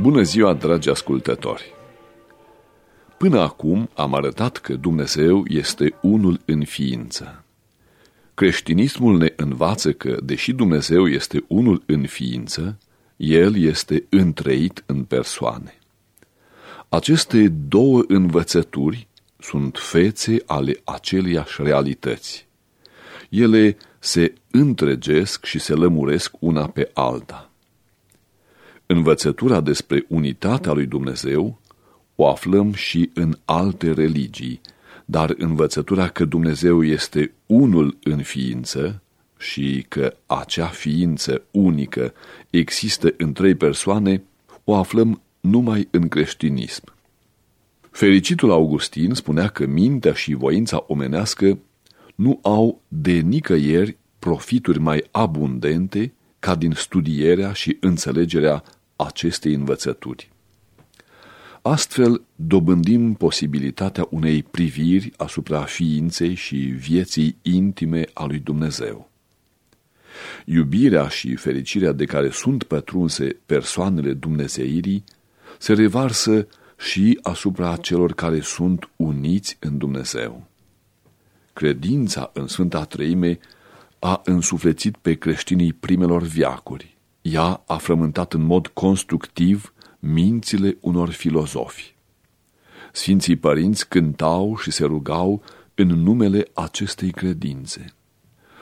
Bună ziua, dragi ascultători! Până acum am arătat că Dumnezeu este unul în ființă. Creștinismul ne învață că, deși Dumnezeu este unul în ființă, El este întreit în persoane. Aceste două învățături sunt fețe ale aceleiași realități. Ele se întregesc și se lămuresc una pe alta. Învățătura despre unitatea lui Dumnezeu o aflăm și în alte religii, dar învățătura că Dumnezeu este unul în ființă și că acea ființă unică există în trei persoane, o aflăm numai în creștinism. Fericitul Augustin spunea că mintea și voința omenească nu au de nicăieri profituri mai abundente ca din studierea și înțelegerea acestei învățături. Astfel, dobândim posibilitatea unei priviri asupra ființei și vieții intime a lui Dumnezeu. Iubirea și fericirea de care sunt pătrunse persoanele dumnezeirii se revarsă și asupra celor care sunt uniți în Dumnezeu. Credința în Sfânta Treime a însuflețit pe creștinii primelor viacuri. Ea a frământat în mod constructiv mințile unor filozofi. Sfinții părinți cântau și se rugau în numele acestei credințe.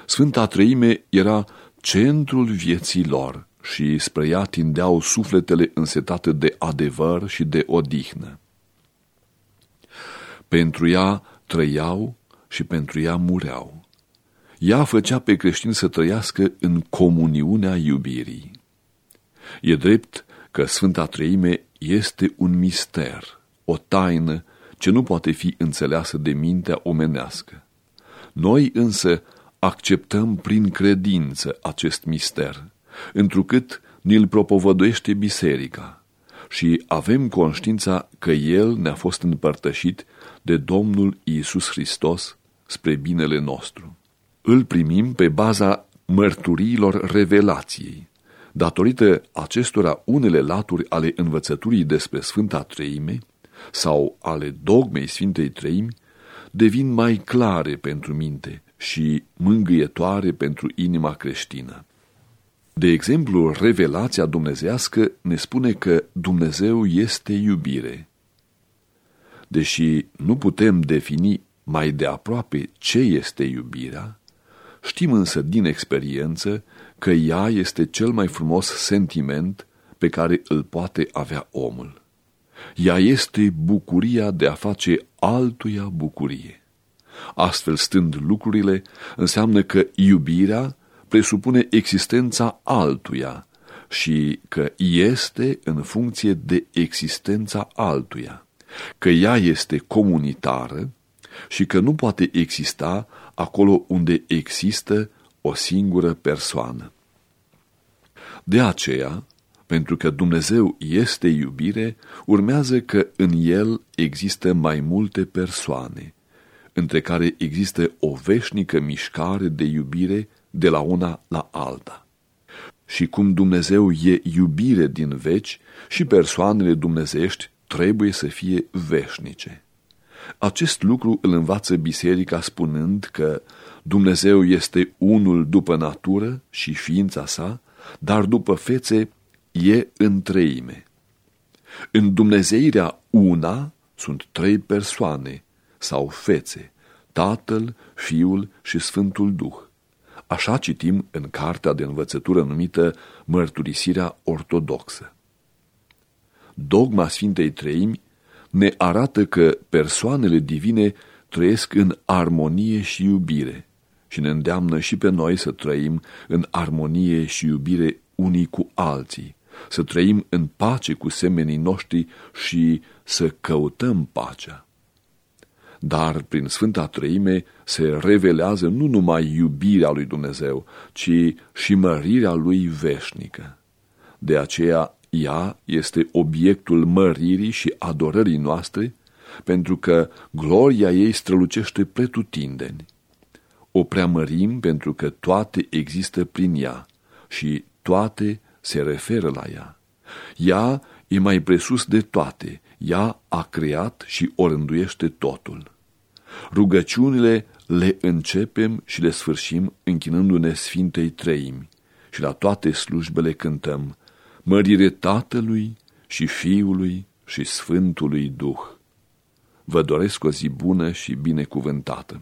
Sfânta Trăime era centrul vieții lor și spre ea tindeau sufletele însetate de adevăr și de odihnă. Pentru ea trăiau și pentru ea mureau. Ea făcea pe creștini să trăiască în comuniunea iubirii. E drept că Sfânta Treime este un mister, o taină ce nu poate fi înțeleasă de mintea omenească. Noi însă acceptăm prin credință acest mister, întrucât ni-l propovăduiește biserica și avem conștiința că el ne-a fost împărtășit de Domnul Iisus Hristos spre binele nostru. Îl primim pe baza mărturiilor revelației, Datorită acestora unele laturi ale învățăturii despre Sfânta Treime sau ale dogmei Sfintei Treimi devin mai clare pentru minte și mângâietoare pentru inima creștină. De exemplu, revelația dumnezească ne spune că Dumnezeu este iubire. Deși nu putem defini mai de aproape ce este iubirea, știm însă din experiență că ea este cel mai frumos sentiment pe care îl poate avea omul. Ea este bucuria de a face altuia bucurie. Astfel stând lucrurile, înseamnă că iubirea presupune existența altuia și că este în funcție de existența altuia, că ea este comunitară și că nu poate exista acolo unde există o singură persoană. De aceea, pentru că Dumnezeu este iubire, urmează că în El există mai multe persoane, între care există o veșnică mișcare de iubire de la una la alta. Și cum Dumnezeu e iubire din veci, și persoanele dumnezeiești trebuie să fie veșnice. Acest lucru îl învață biserica spunând că Dumnezeu este unul după natură și ființa sa, dar după fețe e în treime. În Dumnezeirea una sunt trei persoane sau fețe, Tatăl, Fiul și Sfântul Duh. Așa citim în cartea de învățătură numită Mărturisirea Ortodoxă. Dogma Sfintei Treimi ne arată că persoanele divine trăiesc în armonie și iubire și ne îndeamnă și pe noi să trăim în armonie și iubire unii cu alții, să trăim în pace cu semenii noștri și să căutăm pacea. Dar prin Sfânta Trăime se revelează nu numai iubirea lui Dumnezeu, ci și mărirea lui veșnică. De aceea ea este obiectul măririi și adorării noastre, pentru că gloria ei strălucește pretutindeni. O preamărim pentru că toate există prin ea și toate se referă la ea. Ea e mai presus de toate, ea a creat și o rânduiește totul. Rugăciunile le începem și le sfârșim închinându-ne Sfintei Treimi și la toate slujbele cântăm Mărire Tatălui și Fiului și Sfântului Duh. Vă doresc o zi bună și binecuvântată.